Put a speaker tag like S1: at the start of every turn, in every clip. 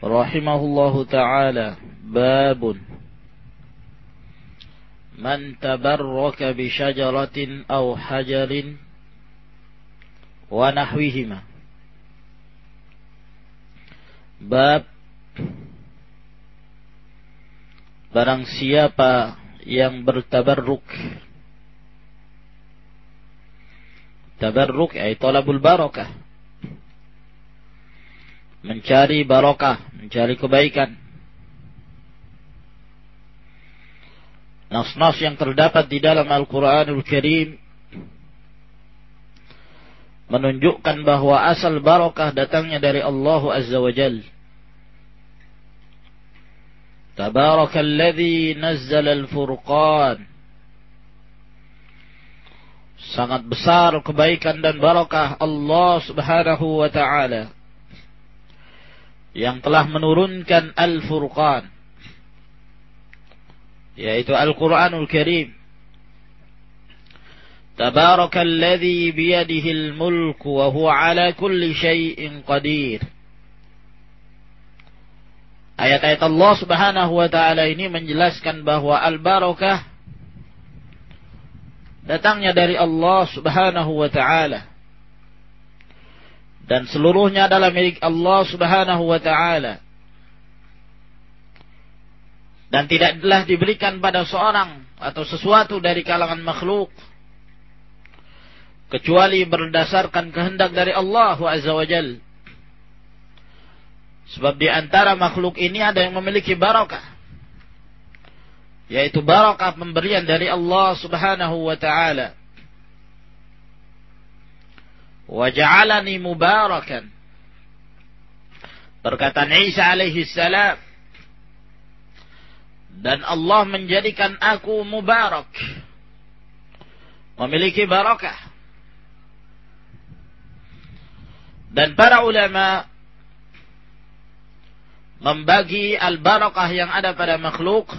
S1: rahimahullahu taala babun. Man tabarraka bi syajaratin aw hajarin wa nahwihima. Bab. Barang siapa yang bertabarruk. Tabarruk ay talabul barakah mencari barokah, mencari kebaikan. Nas-nas yang terdapat di dalam Al-Quranul Karim menunjukkan bahwa asal barokah datangnya dari Allah Azza wa Jal. Tabarakalladzi nazzala al-furqan. Sangat besar kebaikan dan barokah Allah Subhanahu wa taala yang telah menurunkan Al-Furqan yaitu Al-Qur'anul Karim. Tabarakalladzi biyadihi al-mulk wa huwa ala kulli syai'in qadir. Ayat-ayat Allah Subhanahu wa taala ini menjelaskan bahwa al-barakah datangnya dari Allah Subhanahu wa taala dan seluruhnya adalah milik Allah Subhanahu wa taala. Dan tidaklah diberikan pada seorang atau sesuatu dari kalangan makhluk kecuali berdasarkan kehendak dari Allah Azza wa Jal. Sebab di antara makhluk ini ada yang memiliki barakah. Yaitu barakah pemberian dari Allah Subhanahu wa taala waj'alani mubarakan. Perkataan Isa alaihi salam dan Allah menjadikan aku mubarak. Memiliki barakah. Dan para ulama membagi al-barakah yang ada pada makhluk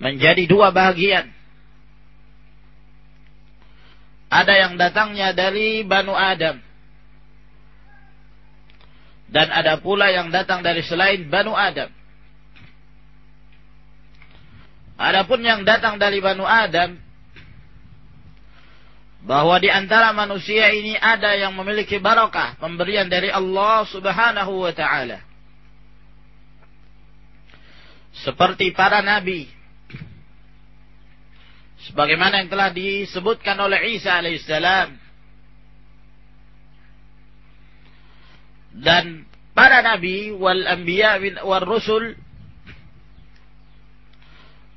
S1: menjadi dua bagian ada yang datangnya dari Banu Adam. Dan ada pula yang datang dari selain Banu Adam. Adapun yang datang dari Banu Adam bahwa di antara manusia ini ada yang memiliki barakah pemberian dari Allah Subhanahu wa taala. Seperti para nabi sebagaimana yang telah disebutkan oleh Isa alaihissalam. Dan para nabi wal anbiya wal rusul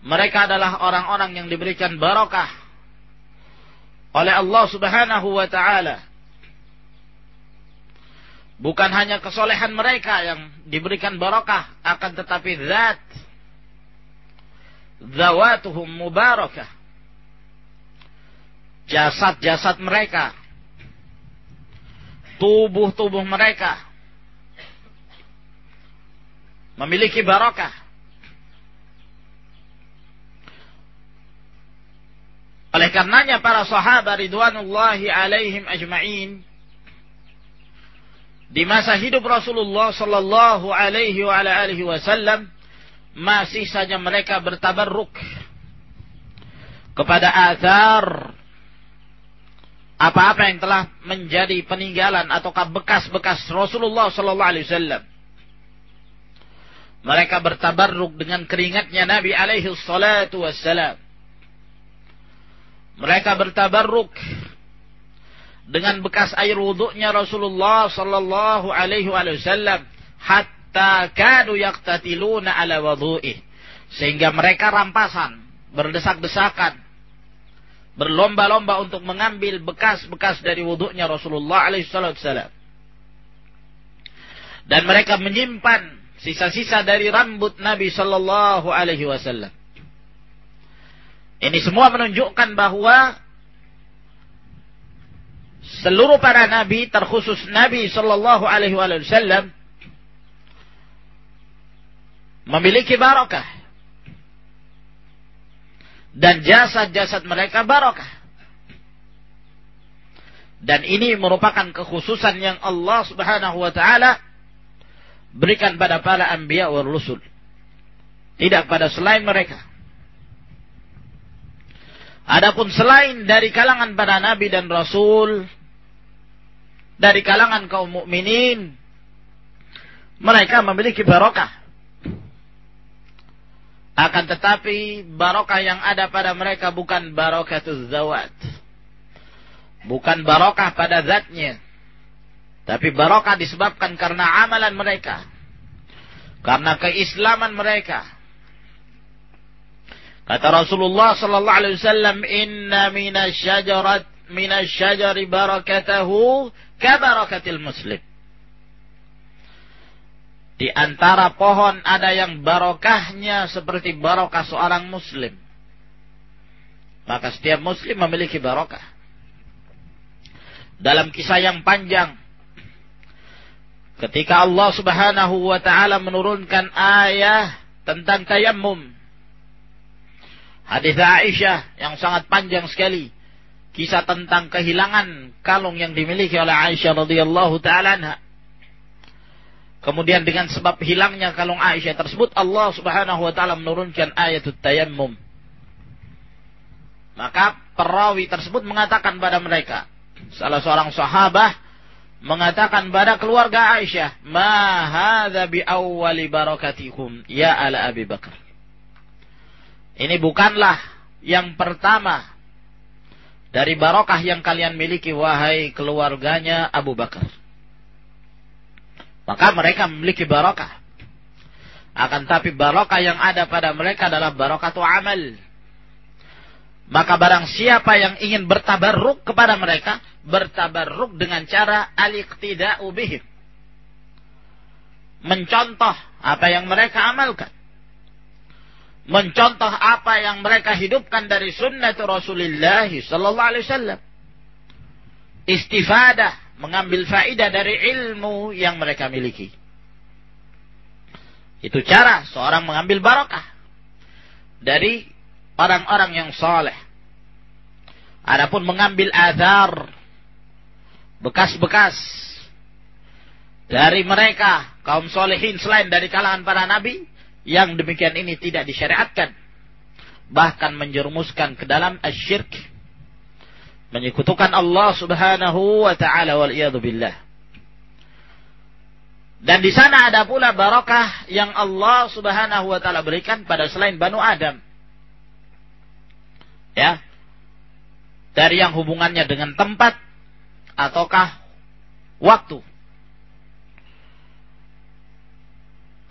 S1: mereka adalah orang-orang yang diberikan barakah oleh Allah Subhanahu wa taala. Bukan hanya kesolehan mereka yang diberikan barakah akan tetapi zat zawatuhum mubarakah jasad-jasad mereka, tubuh-tubuh mereka memiliki barakah. Oleh karenanya para sahabat ridwanullahi alaihim ajma'in di masa hidup Rasulullah sallallahu alaihi wa alihi wasallam masih saja mereka bertabarruk kepada athar apa-apa yang telah menjadi peninggalan ataukah bekas-bekas Rasulullah sallallahu alaihi wasallam. Mereka bertabarruk dengan keringatnya Nabi alaihi salatu wassalam. Mereka bertabarruk dengan bekas air wuduknya Rasulullah sallallahu alaihi wasallam hatta kadu yaqtatiluna ala wudu'ih sehingga mereka rampasan berdesak-desakan berlomba-lomba untuk mengambil bekas-bekas dari wuduknya Rasulullah alaihi wasallam dan mereka menyimpan sisa-sisa dari rambut Nabi sallallahu alaihi wasallam. Ini semua menunjukkan bahwa seluruh para nabi terkhusus Nabi sallallahu alaihi wasallam memiliki barakah dan jasad-jasad mereka barokah. Dan ini merupakan kekhususan yang Allah Subhanahu wa taala berikan pada para anbiya wa rusul. Tidak pada selain mereka. Adapun selain dari kalangan para nabi dan rasul dari kalangan kaum mukminin mereka memiliki barokah akan tetapi barokah yang ada pada mereka bukan barokatul zawat. Bukan barokah pada zatnya. Tapi barokah disebabkan karena amalan mereka. Karena keislaman mereka. Kata Rasulullah sallallahu alaihi wasallam, "Inna minasyajarat minasyajari barakatahu ka barakatil muslim." Di antara pohon ada yang barokahnya seperti barokah seorang muslim. Maka setiap muslim memiliki barokah. Dalam kisah yang panjang. Ketika Allah subhanahu wa ta'ala menurunkan ayah tentang tayammum. Hadis Aisyah yang sangat panjang sekali. Kisah tentang kehilangan kalung yang dimiliki oleh Aisyah radhiyallahu taala Kemudian dengan sebab hilangnya kalung Aisyah tersebut Allah Subhanahu wa taala menurunkan ayat tayammum. Maka perawi tersebut mengatakan pada mereka, salah seorang sahabat mengatakan pada keluarga Aisyah, "Ma hadza bi awwali barakatikum ya ala Abi Bakar." Ini bukanlah yang pertama dari barokah yang kalian miliki wahai keluarganya Abu Bakar. Maka mereka memiliki barokah. Akan tapi barokah yang ada pada mereka adalah tu amal. Maka barang siapa yang ingin bertabarruk kepada mereka, bertabarruk dengan cara al-iqtida'u bihim. Mencontoh apa yang mereka amalkan. Mencontoh apa yang mereka hidupkan dari sunnah Rasulullah sallallahu alaihi wasallam. Istifadah mengambil faidah dari ilmu yang mereka miliki. Itu cara seorang mengambil barakah dari orang-orang yang soleh. Adapun mengambil azar, bekas-bekas dari mereka kaum solehin selain dari kalangan para nabi, yang demikian ini tidak disyariatkan. Bahkan menjerumuskan ke dalam asyirk menyekutukan Allah Subhanahu wa taala wal billah. Dan di sana ada pula barakah yang Allah Subhanahu wa taala berikan pada selain Banu Adam. Ya. Dari yang hubungannya dengan tempat ataukah waktu.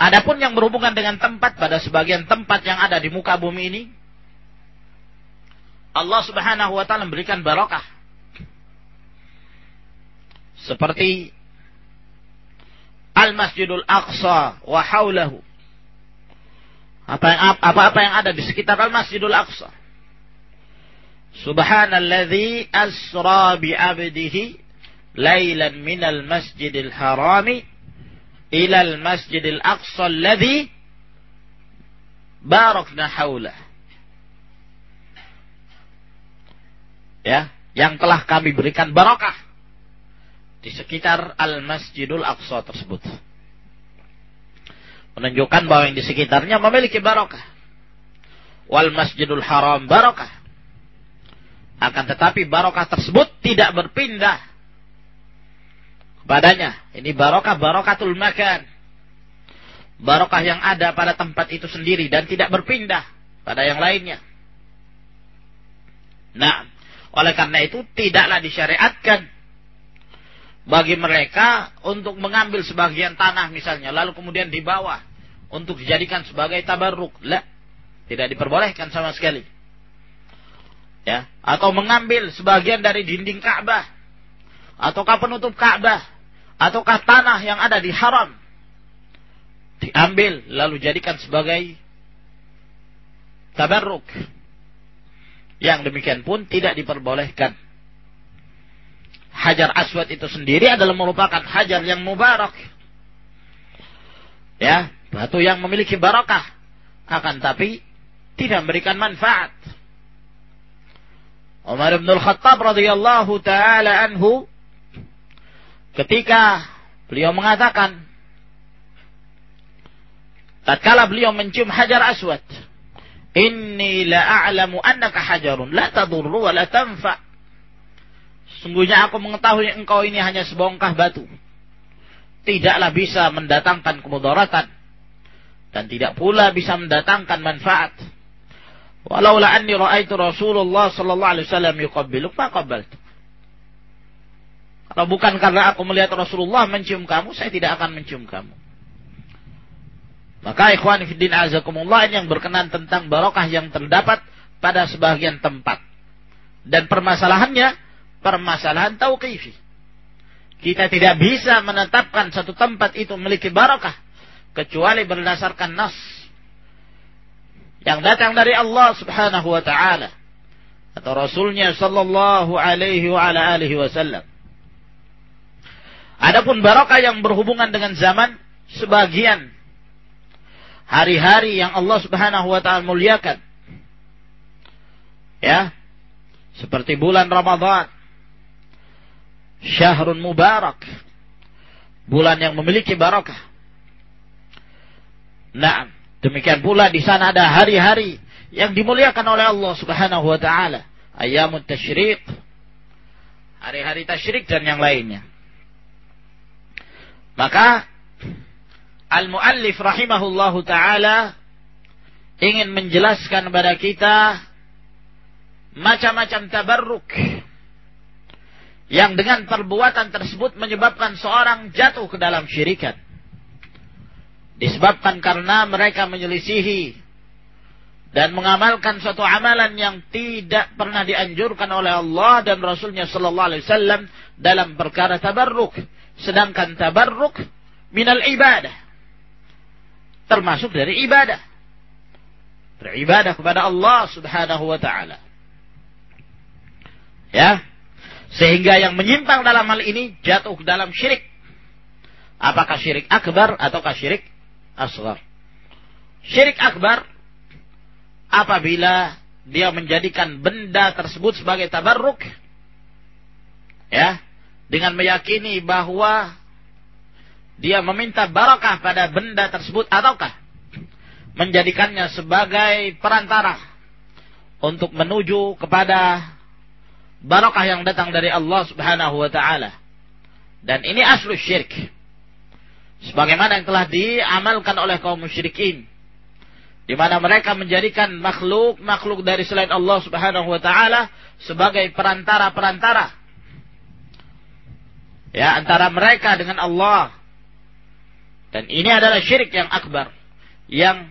S1: Adapun yang berhubungan dengan tempat pada sebagian tempat yang ada di muka bumi ini Allah Subhanahu wa taala memberikan barokah. Seperti Al-Masjidul Aqsa wa yang apa-apa yang ada di sekitar Al-Masjidul Aqsa. Subhanalladzi asra bi 'abdihi lailan minal masjidil harami ila al-masjidil aqsa alladzi barakna haulahu. Ya yang telah kami berikan barokah di sekitar Al-Masjidul Aqsa tersebut. Menunjukkan bahwa yang di sekitarnya memiliki barokah. Wal Masjidul Haram barokah. Akan tetapi barokah tersebut tidak berpindah kepadanya. Ini barokah barokatul makan. barokah yang ada pada tempat itu sendiri dan tidak berpindah pada yang lainnya. Nah, oleh karena itu tidaklah disyariatkan bagi mereka untuk mengambil sebagian tanah misalnya lalu kemudian dibawa untuk dijadikan sebagai tabarruk. La, tidak diperbolehkan sama sekali. Ya, atau mengambil sebagian dari dinding Ka'bah ataukah penutup Ka'bah ataukah tanah yang ada di haram diambil lalu jadikan sebagai tabarruk. Yang demikian pun tidak diperbolehkan. Hajar Aswad itu sendiri adalah merupakan hajar yang mubarak. Ya, batu yang memiliki barakah. Akan tapi tidak memberikan manfaat. Umar bin Al-Khattab radhiyallahu taala anhu ketika beliau mengatakan tatkala beliau mencium hajar aswad inni la a'lamu annaka hajarun la tadurru wa la tanfa Sungguhnya aku mengetahui engkau ini hanya sebongkah batu. Tidaklah bisa mendatangkan kemudaratan. Dan tidak pula bisa mendatangkan manfaat. Walaula anni ra'aitu Rasulullah sallallahu alaihi wasallam yuqabbiluk ma qabbaltu. Kalau bukan karena aku melihat Rasulullah mencium kamu, saya tidak akan mencium kamu. Maka ikhwan fiddin azakumullah ini yang berkenan tentang barokah yang terdapat pada sebagian tempat. Dan permasalahannya permasalahan tauqifi. Kita tidak bisa menetapkan satu tempat itu memiliki barakah kecuali berdasarkan nas yang datang dari Allah Subhanahu wa taala atau rasulnya sallallahu alaihi wa ala alihi wasallam. Adapun barakah yang berhubungan dengan zaman sebagian hari-hari yang Allah Subhanahu wa taala muliakan. Ya. Seperti bulan Ramadan, syahrun mubarak. Bulan yang memiliki barakah. Nah, demikian pula di sana ada hari-hari yang dimuliakan oleh Allah Subhanahu wa taala, ayamut tasyriq. Hari-hari tasyrik dan yang lainnya. Maka Al-Muallif rahimahullahu taala ingin menjelaskan kepada kita macam-macam tabarruk yang dengan perbuatan tersebut menyebabkan seorang jatuh ke dalam syirikat. Disebabkan karena mereka menyelisihi dan mengamalkan suatu amalan yang tidak pernah dianjurkan oleh Allah dan Rasulnya Sallallahu Alaihi Wasallam dalam perkara tabarruk. Sedangkan tabarruk minal ibadah. Termasuk dari ibadah. Beribadah kepada Allah subhanahu wa ta'ala. Ya. Sehingga yang menyimpang dalam hal ini jatuh dalam syirik. Apakah syirik akbar ataukah syirik asgar? Syirik akbar apabila dia menjadikan benda tersebut sebagai tabarruk ya dengan meyakini bahwa dia meminta barakah pada benda tersebut ataukah menjadikannya sebagai perantara untuk menuju kepada barakah yang datang dari Allah Subhanahu wa taala. Dan ini aslu syirik. Sebagaimana yang telah diamalkan oleh kaum musyrikin di mana mereka menjadikan makhluk-makhluk dari selain Allah Subhanahu wa taala sebagai perantara-perantara ya antara mereka dengan Allah. Dan ini adalah syirik yang akbar yang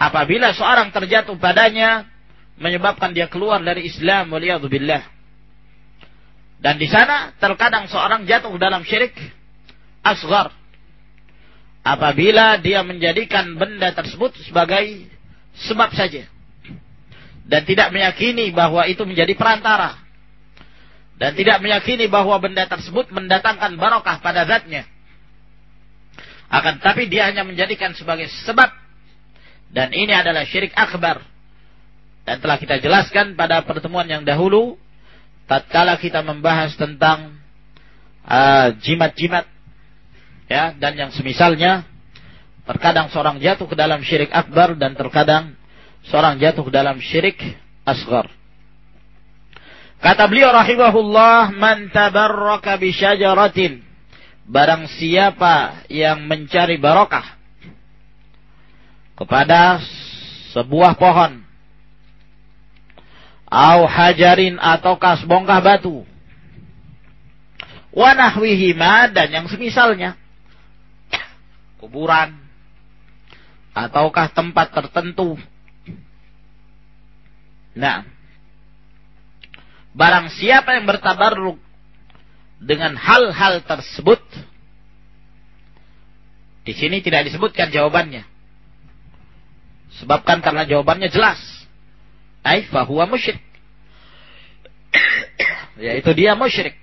S1: apabila seorang terjatuh padanya menyebabkan dia keluar dari Islam waliyadzubillah. Dan di sana terkadang seorang jatuh dalam syirik asgar. Apabila dia menjadikan benda tersebut sebagai sebab saja. Dan tidak meyakini bahwa itu menjadi perantara. Dan tidak meyakini bahwa benda tersebut mendatangkan barokah pada zatnya. Akan tapi dia hanya menjadikan sebagai sebab. Dan ini adalah syirik akbar. Dan telah kita jelaskan pada pertemuan yang dahulu tatkala kita membahas tentang uh, jimat-jimat uh, ya dan yang semisalnya terkadang seorang jatuh ke dalam syirik akbar dan terkadang seorang jatuh ke dalam syirik asgar. Kata beliau rahimahullah man tabarraka bi syajaratin barang siapa yang mencari barokah kepada sebuah pohon au hajarin ataukah sebongkah batu wanahwihima dan yang semisalnya kuburan ataukah tempat tertentu. Nah barang siapa yang bertabarruk dengan hal-hal tersebut di sini tidak disebutkan jawabannya sebabkan karena jawabannya jelas ay fahuwa musyrik. Yaitu dia musyrik.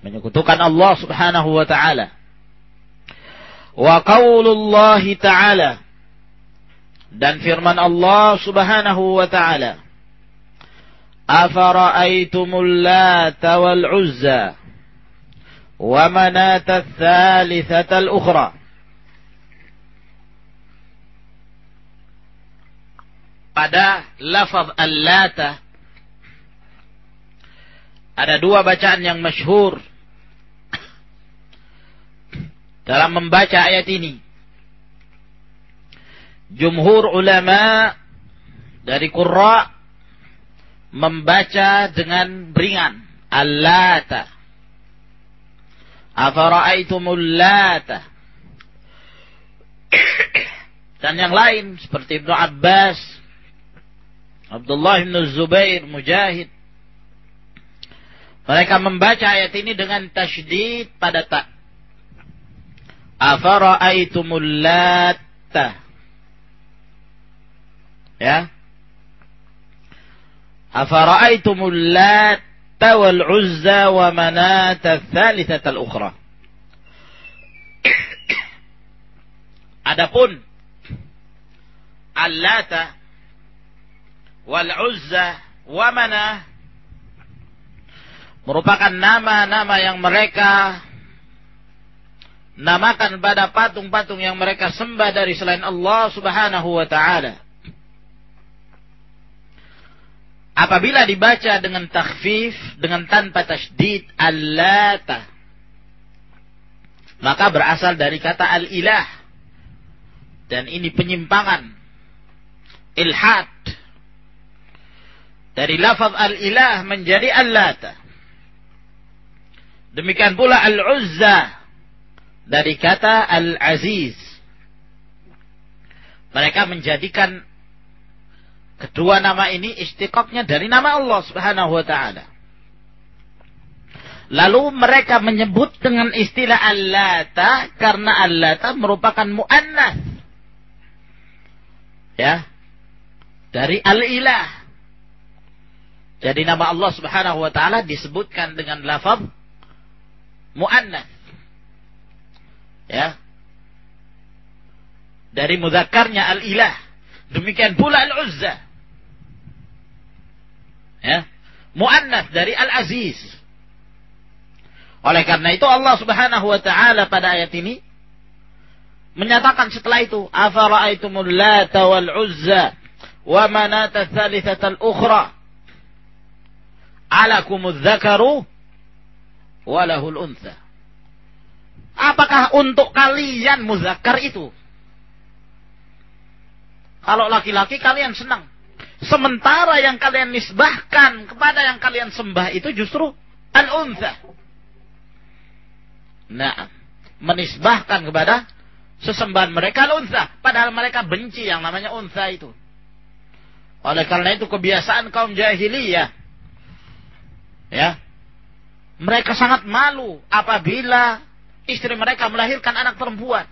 S1: Menyekutukan Allah Subhanahu wa taala. Wa qaulullah taala dan firman Allah Subhanahu wa taala Afara'aytumul Lata wal Uzza wa Manat ats-tsalitsata al-ukhra pada lafaz ada dua bacaan yang masyhur dalam membaca ayat ini. Jumhur ulama dari Qurra membaca dengan ringan. Al-Lata. Afara'aitumul Lata. Dan yang lain seperti Ibnu Abbas Abdullah bin Zubair, Mujahid. Mereka membaca ayat ini dengan tasydid pada tak. Afara'aitumul latta. Ya. Afara'aitumul latta wal uzza wa manata thalithata al-ukhra. Adapun wal Uzza wa merupakan nama-nama yang mereka namakan pada patung-patung yang mereka sembah dari selain Allah Subhanahu wa taala. Apabila dibaca dengan takhfif dengan tanpa tasdid allata maka berasal dari kata al-ilah. Dan ini penyimpangan. Ilhad. Dari lafaz al-ilah menjadi al-lata. Demikian pula al-uzza. Dari kata al-aziz. Mereka menjadikan kedua nama ini istiqoknya dari nama Allah subhanahu wa ta'ala. Lalu mereka menyebut dengan istilah al-lata karena al-lata merupakan mu'annas. Ya. Dari al-ilah. Jadi nama Allah Subhanahu wa taala disebutkan dengan lafaz muannats. Ya. Dari mudzakarnya al-ilah. Demikian pula al-uzza. Ya. Muannats dari al-aziz. Oleh karena itu Allah Subhanahu wa taala pada ayat ini menyatakan setelah itu afara'aitumul lata wal uzza wa manata tsalitsata al-ukhra alakumuz zakaru walahul unsa. Apakah untuk kalian muzakkar itu? Kalau laki-laki kalian senang. Sementara yang kalian nisbahkan kepada yang kalian sembah itu justru al-unsa. Nah, menisbahkan kepada sesembahan mereka al-unsa. Padahal mereka benci yang namanya unsa itu. Oleh karena itu kebiasaan kaum jahiliyah Ya. Mereka sangat malu apabila istri mereka melahirkan anak perempuan.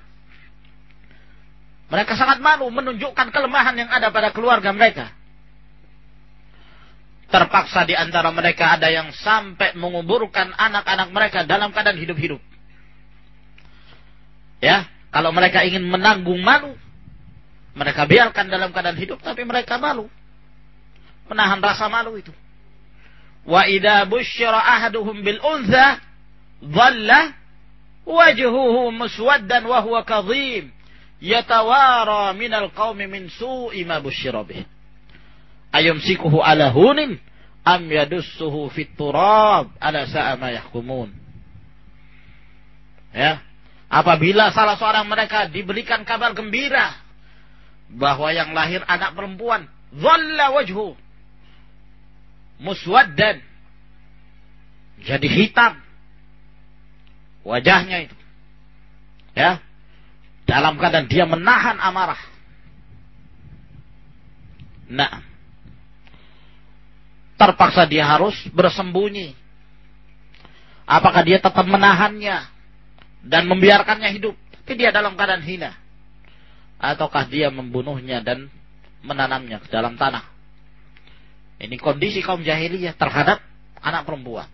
S1: Mereka sangat malu menunjukkan kelemahan yang ada pada keluarga mereka. Terpaksa di antara mereka ada yang sampai menguburkan anak-anak mereka dalam keadaan hidup-hidup. Ya, kalau mereka ingin menanggung malu, mereka biarkan dalam keadaan hidup tapi mereka malu. Menahan rasa malu itu. Wa idza busyira ahaduhum bil untha dhalla wajhuhu muswaddan wa huwa kadhim yatawara minal qaumi min su'i ma busyira bih. Ayumsikuhu ala hunin am yadussuhu fit turab ala sa'a ma yahkumun. Ya. Apabila salah seorang mereka diberikan kabar gembira bahwa yang lahir anak perempuan dhalla wajhu muswaddan jadi hitam wajahnya itu ya dalam keadaan dia menahan amarah nah terpaksa dia harus bersembunyi apakah dia tetap menahannya dan membiarkannya hidup tapi dia dalam keadaan hina ataukah dia membunuhnya dan menanamnya ke dalam tanah. Ini kondisi kaum jahiliyah terhadap anak perempuan.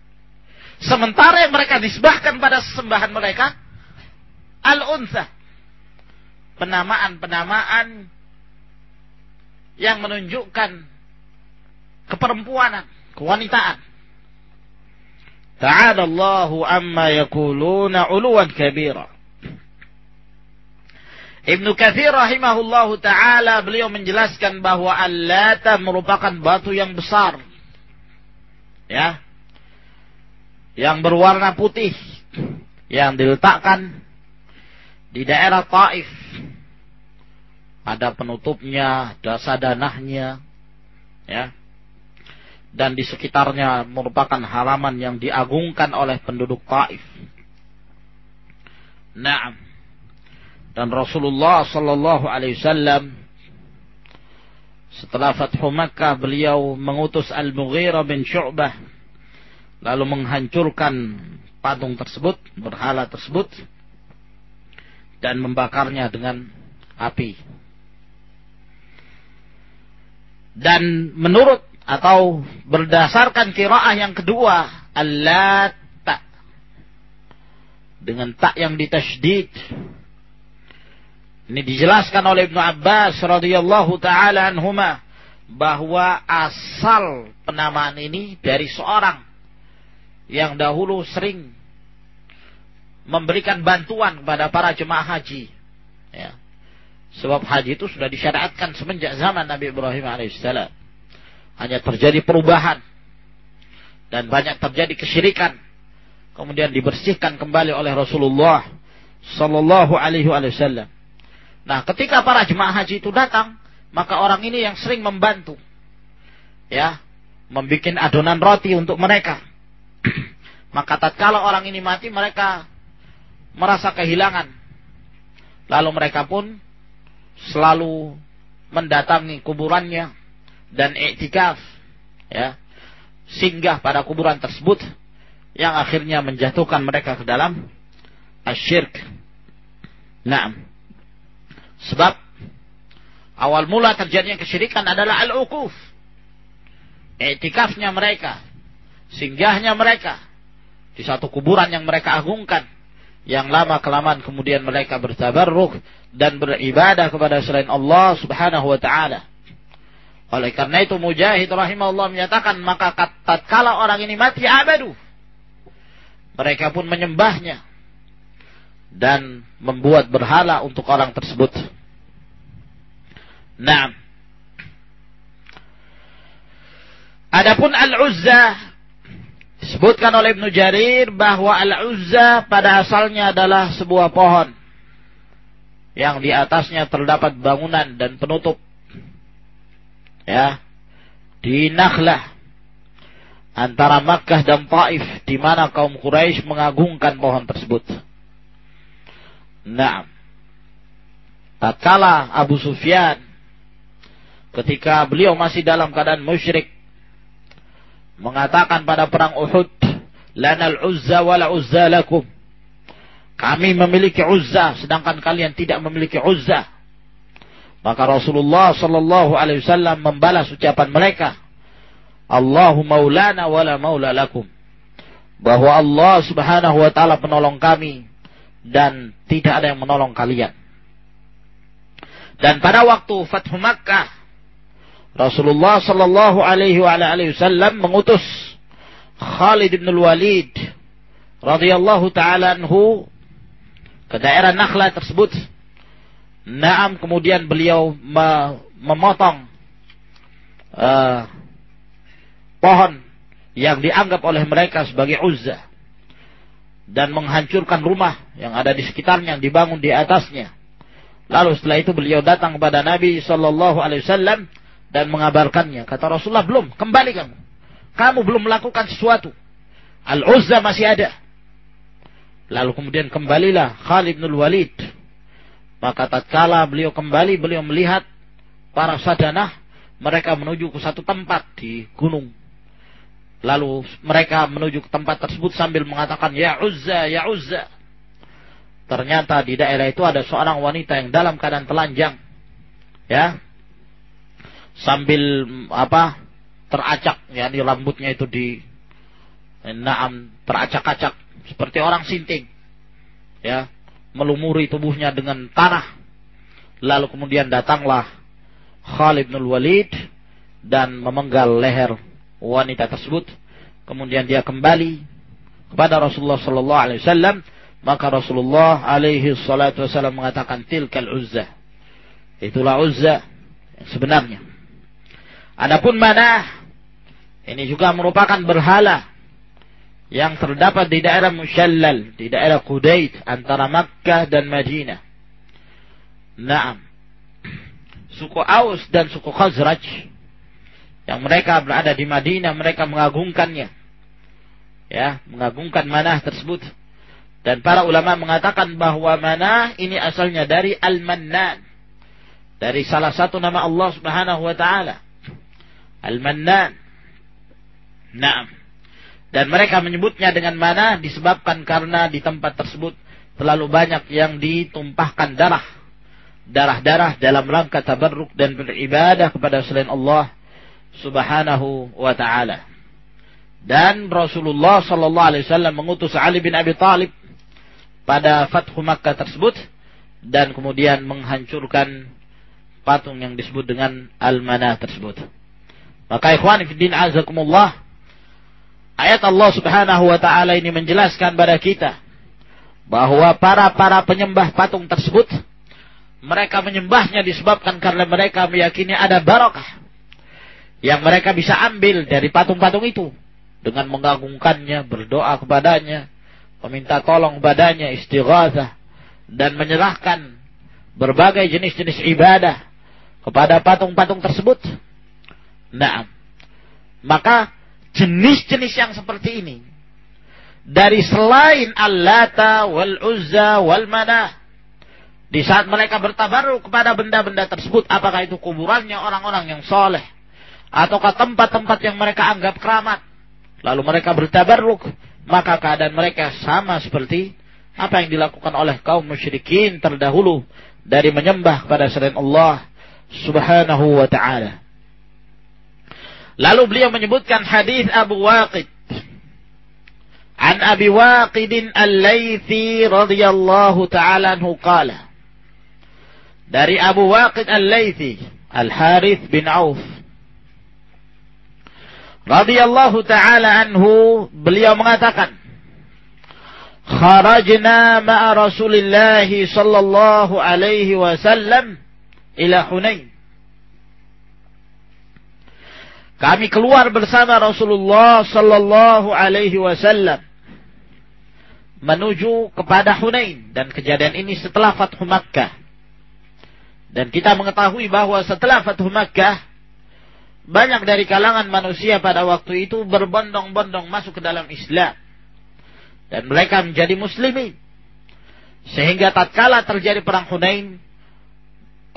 S1: Sementara yang mereka disebahkan pada sesembahan mereka al-unsa. Penamaan-penamaan yang menunjukkan keperempuanan, kewanitaan. Ta'ala Allahu amma yakuluna uluwan kabira. Ibnu Kathir rahimahullahu taala beliau menjelaskan bahwa Al-Lata merupakan batu yang besar. Ya. Yang berwarna putih yang diletakkan di daerah Taif. Ada penutupnya, dasa danahnya, ya. Dan di sekitarnya merupakan halaman yang diagungkan oleh penduduk Taif. Naam. Dan Rasulullah sallallahu alaihi wasallam setelah Fathu Makkah beliau mengutus Al-Mughirah bin Syu'bah lalu menghancurkan patung tersebut, berhala tersebut dan membakarnya dengan api. Dan menurut atau berdasarkan kiraah yang kedua, Allah tak dengan tak yang ditasydid ini dijelaskan oleh Ibnu Abbas radhiyallahu taala anhuma bahwa asal penamaan ini dari seorang yang dahulu sering memberikan bantuan kepada para jemaah haji. Ya. Sebab haji itu sudah disyariatkan semenjak zaman Nabi Ibrahim alaihissalam. Hanya terjadi perubahan dan banyak terjadi kesyirikan. Kemudian dibersihkan kembali oleh Rasulullah sallallahu alaihi wasallam. Nah, ketika para jemaah haji itu datang, maka orang ini yang sering membantu. Ya, membuat adonan roti untuk mereka. maka tatkala orang ini mati, mereka merasa kehilangan. Lalu mereka pun selalu mendatangi kuburannya dan iktikaf ya singgah pada kuburan tersebut yang akhirnya menjatuhkan mereka ke dalam asyirk. Naam. Sebab awal mula terjadinya kesyirikan adalah al-ukuf. Etikafnya mereka, singgahnya mereka di satu kuburan yang mereka agungkan. Yang lama kelamaan kemudian mereka bertabarruk dan beribadah kepada selain Allah subhanahu wa ta'ala. Oleh karena itu Mujahid rahimahullah menyatakan maka tatkala orang ini mati abadu. Mereka pun menyembahnya dan membuat berhala untuk orang tersebut. Nah, Adapun Al-Uzza disebutkan oleh Ibnu Jarir bahwa Al-Uzza pada asalnya adalah sebuah pohon yang di atasnya terdapat bangunan dan penutup. Ya. Di Nakhlah antara Makkah dan Taif di mana kaum Quraisy mengagungkan pohon tersebut. Nah, tatkala Abu Sufyan ketika beliau masih dalam keadaan musyrik mengatakan pada perang Uhud, "Lanal Uzza wa la Uzza lakum." Kami memiliki Uzza sedangkan kalian tidak memiliki Uzza. Maka Rasulullah sallallahu alaihi wasallam membalas ucapan mereka, "Allahu maulana wa la maula lakum." Bahwa Allah Subhanahu wa taala penolong kami dan tidak ada yang menolong kalian. Dan pada waktu Fathu Makkah, Rasulullah Sallallahu Alaihi Wasallam mengutus Khalid bin Walid radhiyallahu taala anhu ke daerah Nakhla tersebut. Naam kemudian beliau memotong uh, pohon yang dianggap oleh mereka sebagai Uzzah dan menghancurkan rumah yang ada di sekitarnya yang dibangun di atasnya. Lalu setelah itu beliau datang kepada Nabi Shallallahu Alaihi Wasallam dan mengabarkannya. Kata Rasulullah belum, kembali kamu. Kamu belum melakukan sesuatu. Al-Uzza masih ada. Lalu kemudian kembalilah Khalid bin Walid. Maka tatkala beliau kembali, beliau melihat para sadanah mereka menuju ke satu tempat di gunung. Lalu mereka menuju ke tempat tersebut sambil mengatakan, Ya Uzza, Ya Uzza. Ternyata di daerah itu ada seorang wanita yang dalam keadaan telanjang. Ya. Sambil apa? teracak, ya di rambutnya itu di naam teracak-acak seperti orang sinting. Ya, melumuri tubuhnya dengan tanah. Lalu kemudian datanglah Khalid bin Walid dan memenggal leher wanita tersebut. Kemudian dia kembali kepada Rasulullah sallallahu alaihi wasallam maka Rasulullah alaihi salatu wasallam mengatakan tilkal uzza. Itulah uzza yang sebenarnya. Adapun mana ini juga merupakan berhala yang terdapat di daerah Mushallal, di daerah Qudait antara Makkah dan Madinah. Naam. Suku Aus dan suku Khazraj yang mereka berada di Madinah, mereka mengagungkannya. Ya, mengagungkan manah tersebut dan para ulama mengatakan bahwa mana ini asalnya dari Al-Mannan. Dari salah satu nama Allah Subhanahu wa taala. Al-Mannan. Naam. Dan mereka menyebutnya dengan mana disebabkan karena di tempat tersebut terlalu banyak yang ditumpahkan darah. Darah-darah dalam rangka tabarruk dan beribadah kepada selain Allah Subhanahu wa taala. Dan Rasulullah sallallahu alaihi wasallam mengutus Ali bin Abi Thalib pada Fathu Makkah tersebut dan kemudian menghancurkan patung yang disebut dengan Al-Manah tersebut. Maka ikhwan fiddin azakumullah ayat Allah Subhanahu wa taala ini menjelaskan pada kita bahwa para-para penyembah patung tersebut mereka menyembahnya disebabkan karena mereka meyakini ada barokah yang mereka bisa ambil dari patung-patung itu dengan mengagungkannya, berdoa kepadanya, meminta tolong padanya istighatsah dan menyerahkan berbagai jenis-jenis ibadah kepada patung-patung tersebut. Nah, maka jenis-jenis yang seperti ini. Dari selain Al-Lata wal Uzza wal Manah di saat mereka bertabaruk kepada benda-benda tersebut apakah itu kuburannya orang-orang yang soleh? Ataukah tempat-tempat yang mereka anggap keramat? Lalu mereka bertabaruk maka keadaan mereka sama seperti apa yang dilakukan oleh kaum musyrikin terdahulu dari menyembah kepada selain Allah Subhanahu wa taala. Lalu beliau menyebutkan hadis Abu Waqid. An Abi Waqid Al-Laythi radhiyallahu taala anhu qala. Dari Abu Waqid Al-Laythi Al-Harith bin Auf. Radhiyallahu taala anhu beliau mengatakan kharajna ma'a Rasulillah sallallahu alaihi wasallam ila Hunain kami keluar bersama Rasulullah sallallahu alaihi wasallam menuju kepada Hunain dan kejadian ini setelah Fathu Makkah dan kita mengetahui bahwa setelah Fathu Makkah banyak dari kalangan manusia pada waktu itu berbondong-bondong masuk ke dalam Islam. Dan mereka menjadi muslimin. Sehingga tatkala terjadi perang Hunain,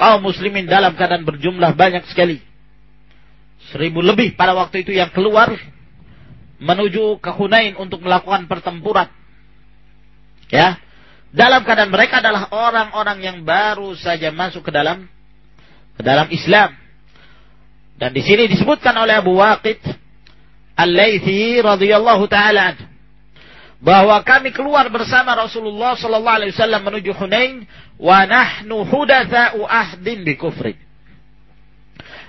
S1: kaum muslimin dalam keadaan berjumlah banyak sekali. Seribu lebih pada waktu itu yang keluar menuju ke Hunain untuk melakukan pertempuran. Ya, dalam keadaan mereka adalah orang-orang yang baru saja masuk ke dalam ke dalam Islam dan di sini disebutkan oleh Abu Waqid Al-Laythi radhiyallahu taala bahwa kami keluar bersama Rasulullah sallallahu alaihi wasallam menuju Hunain wa nahnu hudatsa'u ahdin bi.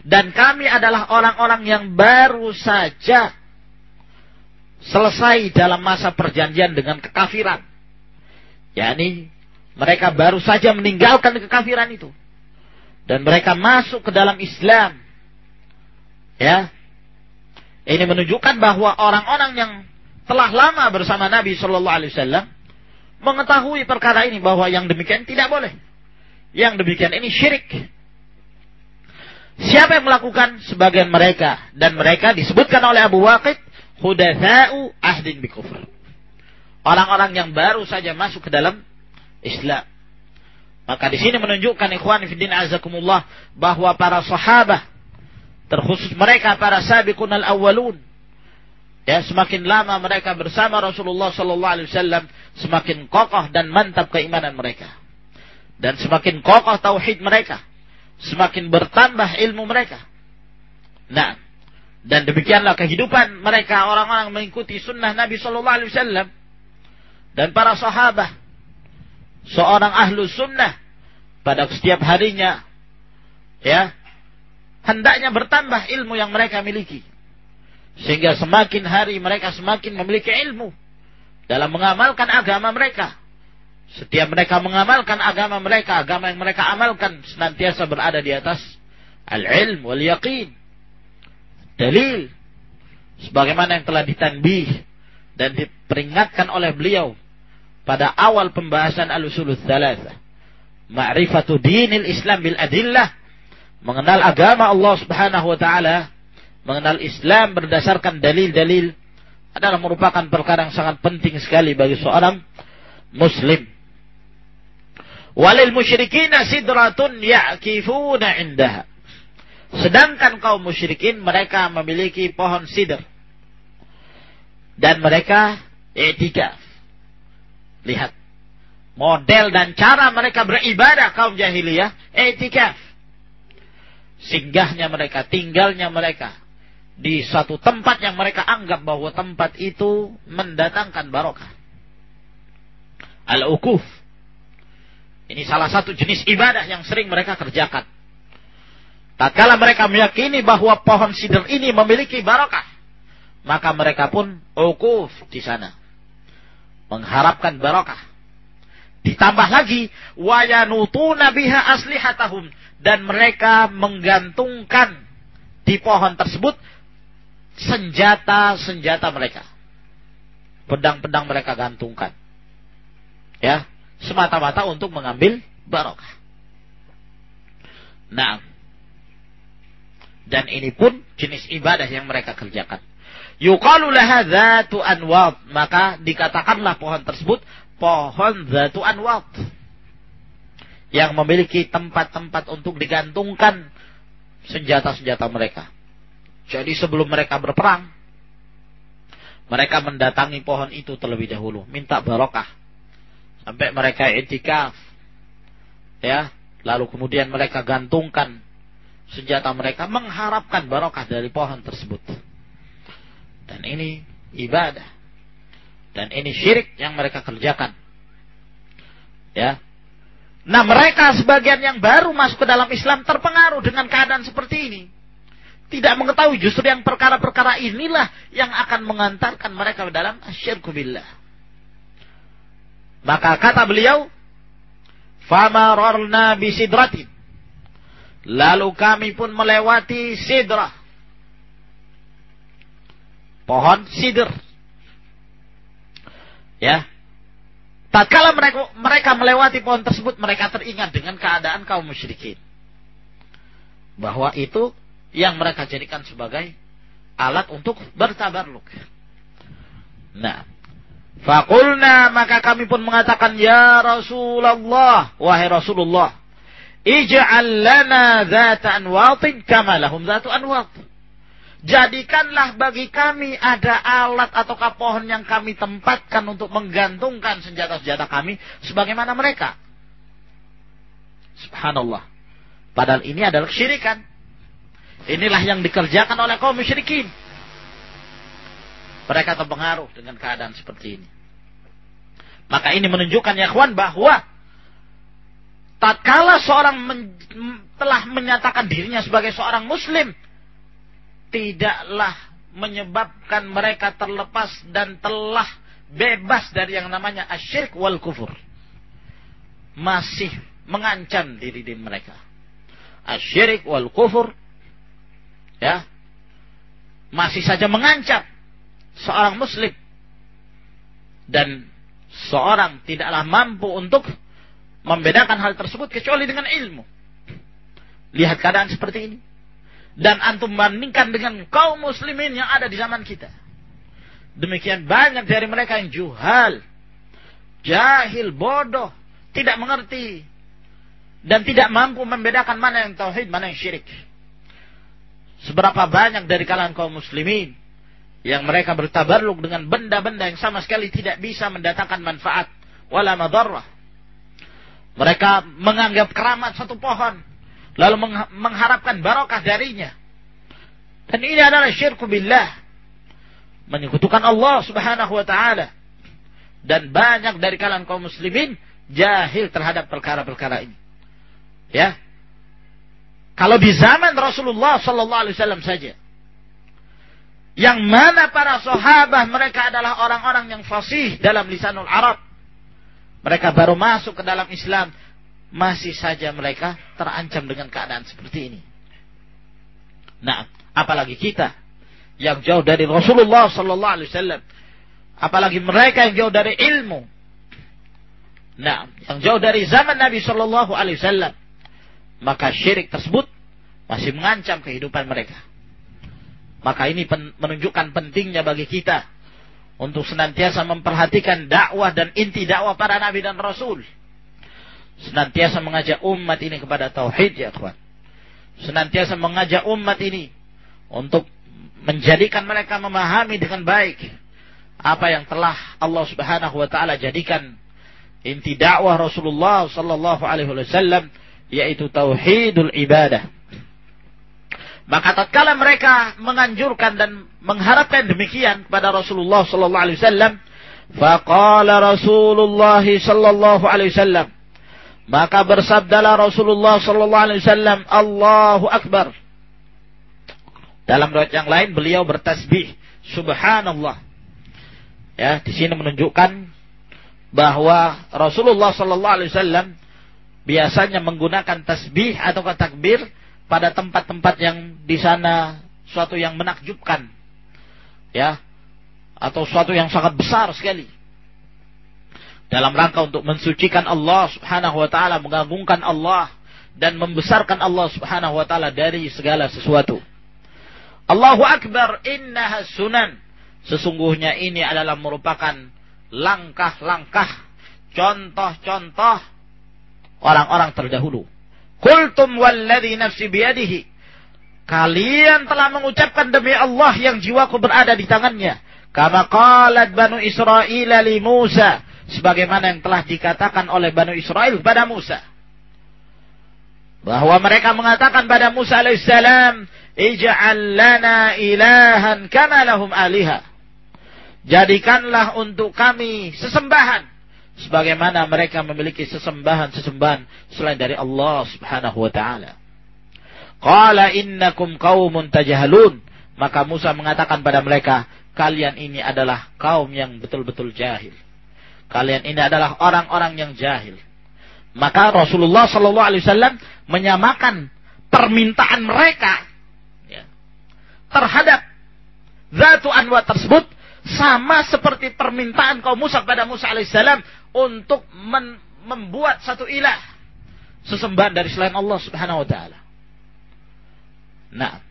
S1: Dan kami adalah orang-orang yang baru saja selesai dalam masa perjanjian dengan kekafiran. yakni mereka baru saja meninggalkan kekafiran itu. Dan mereka masuk ke dalam Islam Ya. Ini menunjukkan bahwa orang-orang yang telah lama bersama Nabi Shallallahu Alaihi Wasallam mengetahui perkara ini bahwa yang demikian tidak boleh. yang demikian ini syirik. Siapa yang melakukan? Sebagian mereka. Dan mereka disebutkan oleh Abu Waqid, hudatha'u ahdin bikufr. Orang-orang yang baru saja masuk ke dalam Islam. Maka di sini menunjukkan ikhwan fiddin azakumullah bahwa para sahabat terkhusus mereka para sabiqun al-awwalun ya semakin lama mereka bersama Rasulullah sallallahu alaihi wasallam semakin kokoh dan mantap keimanan mereka dan semakin kokoh tauhid mereka semakin bertambah ilmu mereka. Nah, dan demikianlah kehidupan mereka orang-orang mengikuti sunnah Nabi Shallallahu Alaihi Wasallam dan para sahabat. Seorang ahlu sunnah pada setiap harinya, ya, hendaknya bertambah ilmu yang mereka miliki. Sehingga semakin hari mereka semakin memiliki ilmu dalam mengamalkan agama mereka. Setiap mereka mengamalkan agama mereka, agama yang mereka amalkan senantiasa berada di atas al-ilm wal yaqin. Dalil sebagaimana yang telah ditanbih dan diperingatkan oleh beliau pada awal pembahasan al-usulul thalathah. Ma'rifatu dinil Islam bil adillah. Mengenal agama Allah Subhanahu wa taala, mengenal Islam berdasarkan dalil-dalil adalah merupakan perkara yang sangat penting sekali bagi seorang muslim. Walil musyrikin sidratun ya'kifuna indaha. Sedangkan kaum musyrikin mereka memiliki pohon sidr. Dan mereka etikaf. Lihat. Model dan cara mereka beribadah kaum jahiliyah etikaf. Singgahnya mereka, tinggalnya mereka di suatu tempat yang mereka anggap bahwa tempat itu mendatangkan barokah. Al-ukuf ini salah satu jenis ibadah yang sering mereka kerjakan. Tak kala mereka meyakini bahwa pohon sidr ini memiliki barakah, maka mereka pun ukuf di sana. Mengharapkan barakah. Ditambah lagi, wayanutuna biha aslihatahum. Dan mereka menggantungkan di pohon tersebut senjata-senjata mereka. Pedang-pedang mereka gantungkan. Ya, semata-mata untuk mengambil barokah. Nah, dan ini pun jenis ibadah yang mereka kerjakan. Yuqalu laha dhatu anwat. Maka dikatakanlah pohon tersebut pohon dhatu anwat. Yang memiliki tempat-tempat untuk digantungkan senjata-senjata mereka. Jadi sebelum mereka berperang, mereka mendatangi pohon itu terlebih dahulu. Minta barokah sampai mereka itikaf. Ya. Lalu kemudian mereka gantungkan senjata mereka mengharapkan barokah dari pohon tersebut. Dan ini ibadah. Dan ini syirik yang mereka kerjakan. Ya. Nah mereka sebagian yang baru masuk ke dalam Islam terpengaruh dengan keadaan seperti ini. Tidak mengetahui justru yang perkara-perkara inilah yang akan mengantarkan mereka ke dalam asyirku billah maka kata beliau, "Famararna bisidratin." Lalu kami pun melewati sidrah. Pohon sidr. Ya. Tatkala mereka, mereka melewati pohon tersebut, mereka teringat dengan keadaan kaum musyrikin. Bahwa itu yang mereka jadikan sebagai alat untuk bertabarluk. Nah, Fakulna maka kami pun mengatakan ya Rasulullah wahai Rasulullah ij'al lana dzata anwatin kama lahum dzatu anwat. Jadikanlah bagi kami ada alat atau pohon yang kami tempatkan untuk menggantungkan senjata-senjata kami sebagaimana mereka. Subhanallah. Padahal ini adalah kesyirikan. Inilah yang dikerjakan oleh kaum musyrikin. Mereka terpengaruh dengan keadaan seperti ini. Maka ini menunjukkan ya kawan bahwa tatkala seorang men, telah menyatakan dirinya sebagai seorang muslim tidaklah menyebabkan mereka terlepas dan telah bebas dari yang namanya asyirk wal kufur. Masih mengancam diri diri mereka. Asyirk wal kufur ya masih saja mengancam seorang muslim dan seorang tidaklah mampu untuk membedakan hal tersebut kecuali dengan ilmu. Lihat keadaan seperti ini. Dan antum bandingkan dengan kaum muslimin yang ada di zaman kita. Demikian banyak dari mereka yang juhal, jahil, bodoh, tidak mengerti dan tidak mampu membedakan mana yang tauhid, mana yang syirik. Seberapa banyak dari kalangan kaum muslimin yang mereka bertabarruk dengan benda-benda yang sama sekali tidak bisa mendatangkan manfaat wala madarrah. Mereka menganggap keramat satu pohon lalu mengharapkan barokah darinya. Dan ini adalah syirku billah. Menyekutukan Allah Subhanahu wa taala. Dan banyak dari kalangan kaum muslimin jahil terhadap perkara-perkara ini. Ya. Kalau di zaman Rasulullah sallallahu alaihi wasallam saja yang mana para sahabat mereka adalah orang-orang yang fasih dalam lisanul Arab. Mereka baru masuk ke dalam Islam, masih saja mereka terancam dengan keadaan seperti ini. Nah, apalagi kita yang jauh dari Rasulullah sallallahu alaihi wasallam, apalagi mereka yang jauh dari ilmu. Nah, yang jauh dari zaman Nabi sallallahu alaihi wasallam, maka syirik tersebut masih mengancam kehidupan mereka. Maka ini pen, menunjukkan pentingnya bagi kita untuk senantiasa memperhatikan dakwah dan inti dakwah para nabi dan rasul. Senantiasa mengajak umat ini kepada tauhid ya kawan. Senantiasa mengajak umat ini untuk menjadikan mereka memahami dengan baik apa yang telah Allah Subhanahu wa taala jadikan inti dakwah Rasulullah sallallahu alaihi wasallam yaitu tauhidul ibadah. Maka tatkala mereka menganjurkan dan mengharapkan demikian kepada Rasulullah sallallahu alaihi wasallam, faqala Rasulullah sallallahu alaihi wasallam, maka bersabdalah Rasulullah sallallahu alaihi wasallam, Allahu akbar. Dalam riwayat yang lain beliau bertasbih, subhanallah. Ya, di sini menunjukkan bahwa Rasulullah sallallahu alaihi wasallam biasanya menggunakan tasbih atau takbir pada tempat-tempat yang di sana suatu yang menakjubkan ya atau suatu yang sangat besar sekali. Dalam rangka untuk mensucikan Allah Subhanahu wa taala mengagungkan Allah dan membesarkan Allah Subhanahu wa taala dari segala sesuatu. Allahu akbar innaha sunan. Sesungguhnya ini adalah merupakan langkah-langkah contoh-contoh orang-orang terdahulu Kultum walladhi nafsi biyadihi. Kalian telah mengucapkan demi Allah yang jiwaku berada di tangannya. Kama qalat Banu Israel li Musa. Sebagaimana yang telah dikatakan oleh Banu Israel kepada Musa. Bahwa mereka mengatakan pada Musa alaihissalam. Ija'al lana ilahan kama lahum aliha. Jadikanlah untuk kami sesembahan sebagaimana mereka memiliki sesembahan-sesembahan selain dari Allah Subhanahu wa taala. Qala innakum qaumun tajhalun. Maka Musa mengatakan pada mereka, kalian ini adalah kaum yang betul-betul jahil. Kalian ini adalah orang-orang yang jahil. Maka Rasulullah Shallallahu Alaihi Wasallam menyamakan permintaan mereka ya, terhadap zatu anwa tersebut sama seperti permintaan kaum Musa pada Musa alaihissalam untuk membuat satu ilah sesembahan dari selain Allah Subhanahu wa taala. Nah,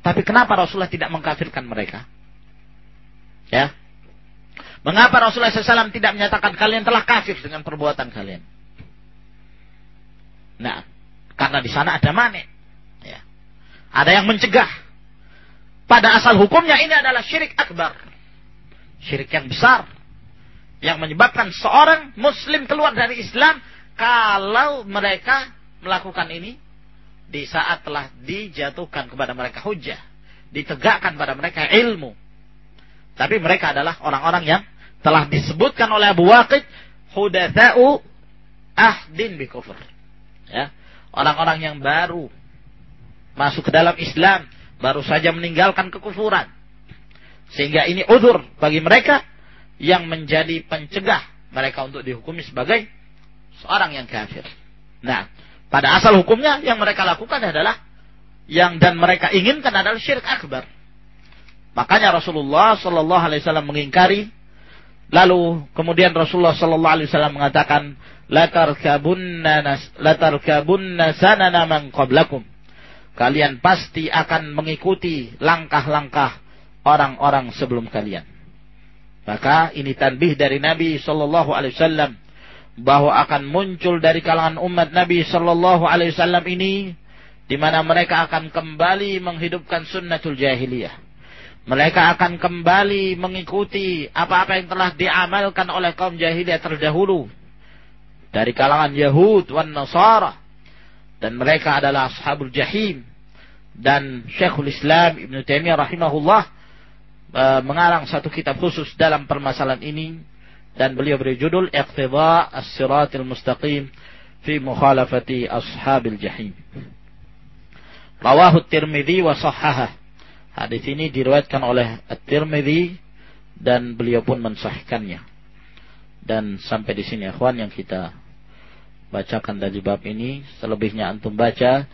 S1: tapi kenapa Rasulullah tidak mengkafirkan mereka? Ya. Mengapa Rasulullah SAW tidak menyatakan kalian telah kafir dengan perbuatan kalian? Nah, karena di sana ada manik. Ya. Ada yang mencegah. Pada asal hukumnya ini adalah syirik akbar. Syirik yang besar yang menyebabkan seorang muslim keluar dari Islam kalau mereka melakukan ini di saat telah dijatuhkan kepada mereka hujah, ditegakkan pada mereka ilmu. Tapi mereka adalah orang-orang yang telah disebutkan oleh Abu Waqid hudatsa'u ahdin bi kufur. Ya, orang-orang yang baru masuk ke dalam Islam, baru saja meninggalkan kekufuran. Sehingga ini udur bagi mereka yang menjadi pencegah mereka untuk dihukumi sebagai seorang yang kafir. Nah, pada asal hukumnya yang mereka lakukan adalah yang dan mereka inginkan adalah syirik akbar. Makanya Rasulullah Shallallahu Alaihi Wasallam mengingkari Lalu kemudian Rasulullah sallallahu alaihi wasallam mengatakan la tarkabunna la tarkabunna sanana man qablakum. Kalian pasti akan mengikuti langkah-langkah orang-orang sebelum kalian. Maka ini tanbih dari Nabi sallallahu alaihi wasallam bahwa akan muncul dari kalangan umat Nabi sallallahu alaihi wasallam ini di mana mereka akan kembali menghidupkan sunnatul jahiliyah mereka akan kembali mengikuti apa-apa yang telah diamalkan oleh kaum jahiliyah terdahulu. Dari kalangan Yahud wan Nasara. Dan mereka adalah ashabul jahim. Dan Syekhul Islam Ibn Taimiyah rahimahullah mengarang satu kitab khusus dalam permasalahan ini. Dan beliau beri judul Iqtida as-siratil mustaqim fi mukhalafati ashabil jahim. Rawahu Tirmidzi wa sahhaha. Hadis ini diriwayatkan oleh At-Tirmidzi dan beliau pun mensahihkannya. Dan sampai di sini akhwan yang kita bacakan dari bab ini, selebihnya antum baca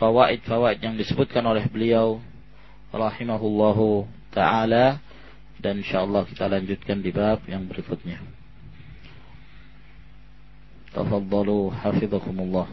S1: fawaid-fawaid yang disebutkan oleh beliau rahimahullahu taala dan insyaallah kita lanjutkan di bab yang berikutnya. Tafadhalu hafizakumullah.